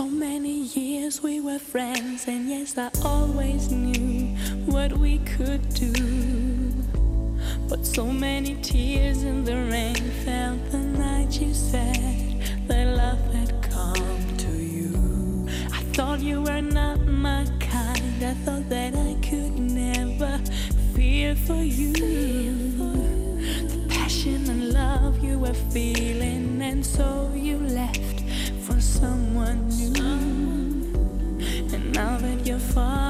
So many years we were friends, and yes, I always knew what we could do. But so many tears in the rain fell the night you said that love had come to you. I thought you were not my kind, I thought that I could never feel for you. The passion and love you were feeling, and so you left someone new. And now that you're far.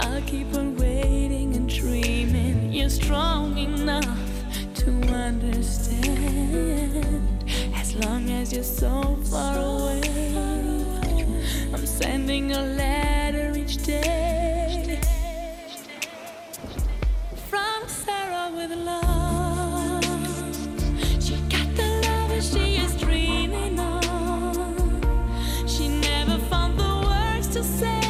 I'll keep on waiting and dreaming. You're strong enough to understand. As long as you're so far away, I'm sending a letter each day. From Sarah with love. She got the love she is dreaming of. She never found the words to say.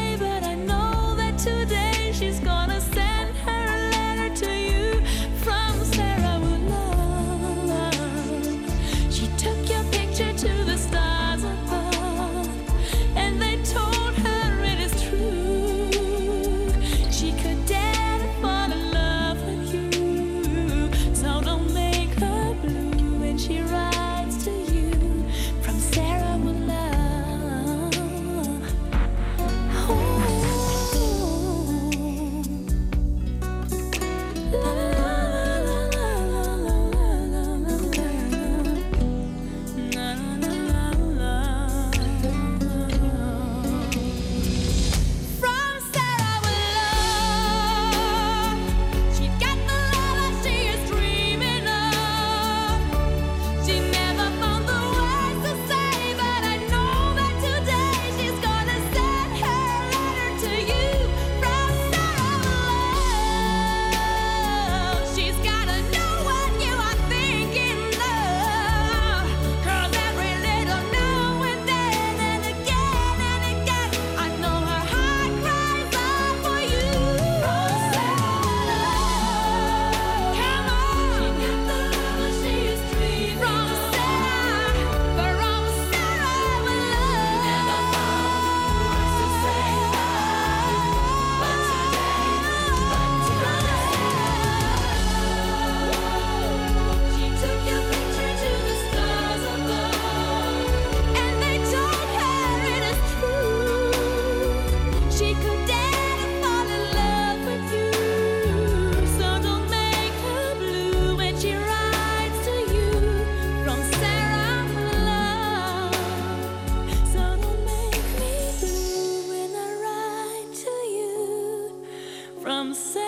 sunset.